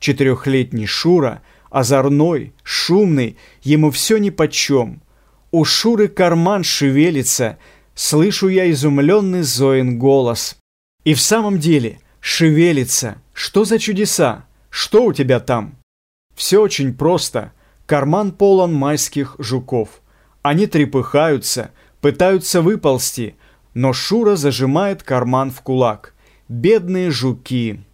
Четырехлетний Шура, озорной, шумный, ему все нипочем. У Шуры карман шевелится, слышу я изумленный Зоин голос. И в самом деле шевелится. Что за чудеса? Что у тебя там? Все очень просто. Карман полон майских жуков. Они трепыхаются, пытаются выползти, но Шура зажимает карман в кулак. Бедные жуки.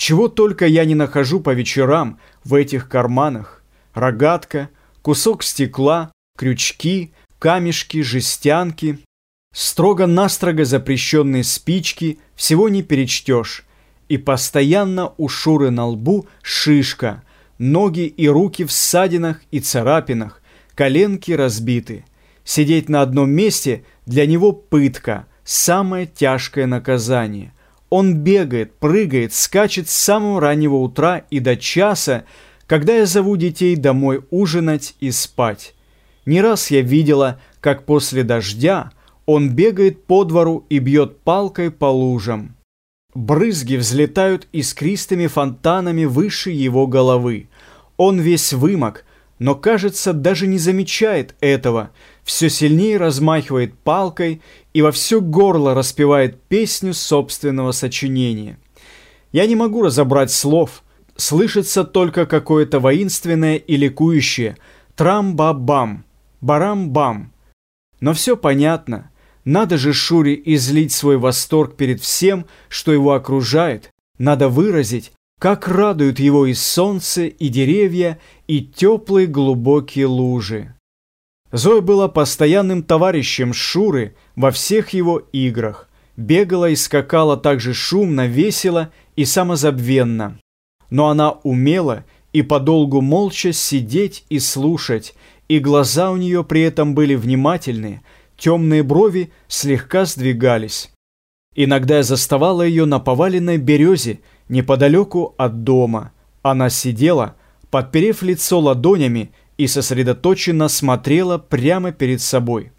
Чего только я не нахожу по вечерам в этих карманах. Рогатка, кусок стекла, крючки, камешки, жестянки. Строго-настрого запрещенные спички всего не перечтешь. И постоянно у Шуры на лбу шишка, ноги и руки в ссадинах и царапинах, коленки разбиты. Сидеть на одном месте для него пытка, самое тяжкое наказание – он бегает, прыгает, скачет с самого раннего утра и до часа, когда я зову детей домой ужинать и спать. Не раз я видела, как после дождя он бегает по двору и бьет палкой по лужам. Брызги взлетают искристыми фонтанами выше его головы. Он весь вымок, но, кажется, даже не замечает этого, все сильнее размахивает палкой и во все горло распевает песню собственного сочинения. Я не могу разобрать слов, слышится только какое-то воинственное и ликующее. «трам-ба-бам», «барам-бам». Но все понятно, надо же Шуре излить свой восторг перед всем, что его окружает, надо выразить, как радуют его и солнце, и деревья, и теплые глубокие лужи. Зоя была постоянным товарищем Шуры во всех его играх, бегала и скакала так же шумно, весело и самозабвенно. Но она умела и подолгу молча сидеть и слушать, и глаза у нее при этом были внимательные, темные брови слегка сдвигались. Иногда я заставала ее на поваленной березе неподалеку от дома. Она сидела, подперев лицо ладонями и сосредоточенно смотрела прямо перед собой.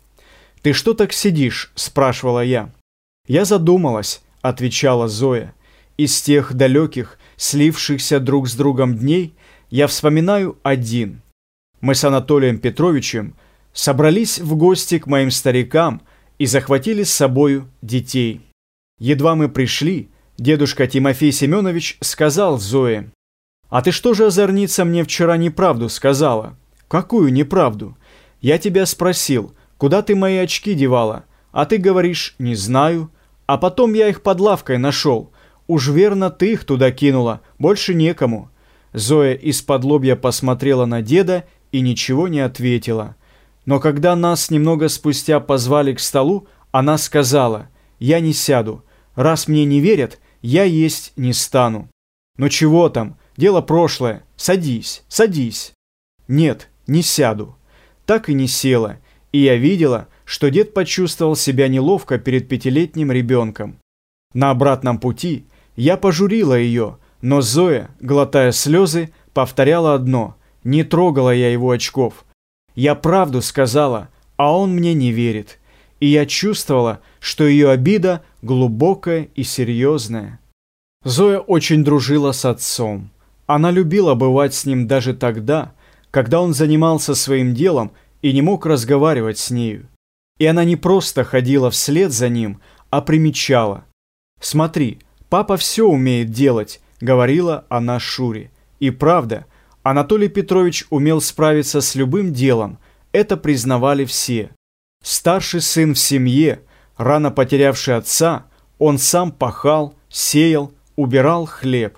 «Ты что так сидишь?» – спрашивала я. «Я задумалась», – отвечала Зоя. «Из тех далеких, слившихся друг с другом дней, я вспоминаю один. Мы с Анатолием Петровичем собрались в гости к моим старикам и захватили с собою детей. Едва мы пришли, дедушка Тимофей Семенович сказал Зое, «А ты что же, озорница, мне вчера неправду сказала?» «Какую неправду? Я тебя спросил, куда ты мои очки девала? А ты говоришь, не знаю. А потом я их под лавкой нашел. Уж верно ты их туда кинула, больше некому». Зоя из-под лобья посмотрела на деда и ничего не ответила. Но когда нас немного спустя позвали к столу, она сказала, «Я не сяду. Раз мне не верят, я есть не стану». «Ну чего там? Дело прошлое. Садись, садись». «Нет, не сяду. Так и не села, и я видела, что дед почувствовал себя неловко перед пятилетним ребенком. На обратном пути я пожурила ее, но Зоя, глотая слезы, повторяла одно «Не трогала я его очков». Я правду сказала, а он мне не верит. И я чувствовала, что ее обида глубокая и серьезная. Зоя очень дружила с отцом. Она любила бывать с ним даже тогда, когда он занимался своим делом и не мог разговаривать с нею. И она не просто ходила вслед за ним, а примечала. «Смотри, папа все умеет делать», — говорила она Шуре. И правда, Анатолий Петрович умел справиться с любым делом, это признавали все. Старший сын в семье, рано потерявший отца, он сам пахал, сеял, убирал хлеб.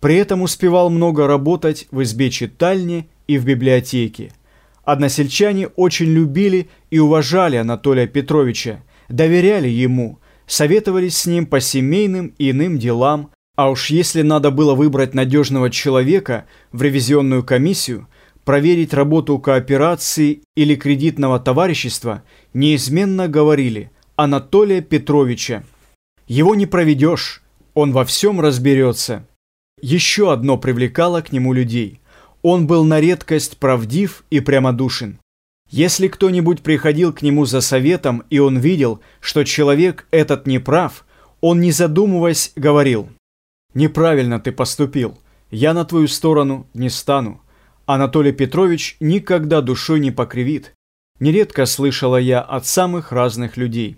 При этом успевал много работать в избе читальни и в библиотеке. Односельчане очень любили и уважали Анатолия Петровича, доверяли ему, советовались с ним по семейным и иным делам, а уж если надо было выбрать надежного человека в ревизионную комиссию, проверить работу кооперации или кредитного товарищества, неизменно говорили Анатолия Петровича. Его не проведешь, он во всем разберется. Еще одно привлекало к нему людей – он был на редкость правдив и прямодушен. Если кто-нибудь приходил к нему за советом, и он видел, что человек этот не прав, он, не задумываясь, говорил, «Неправильно ты поступил. Я на твою сторону не стану. Анатолий Петрович никогда душой не покривит. Нередко слышала я от самых разных людей.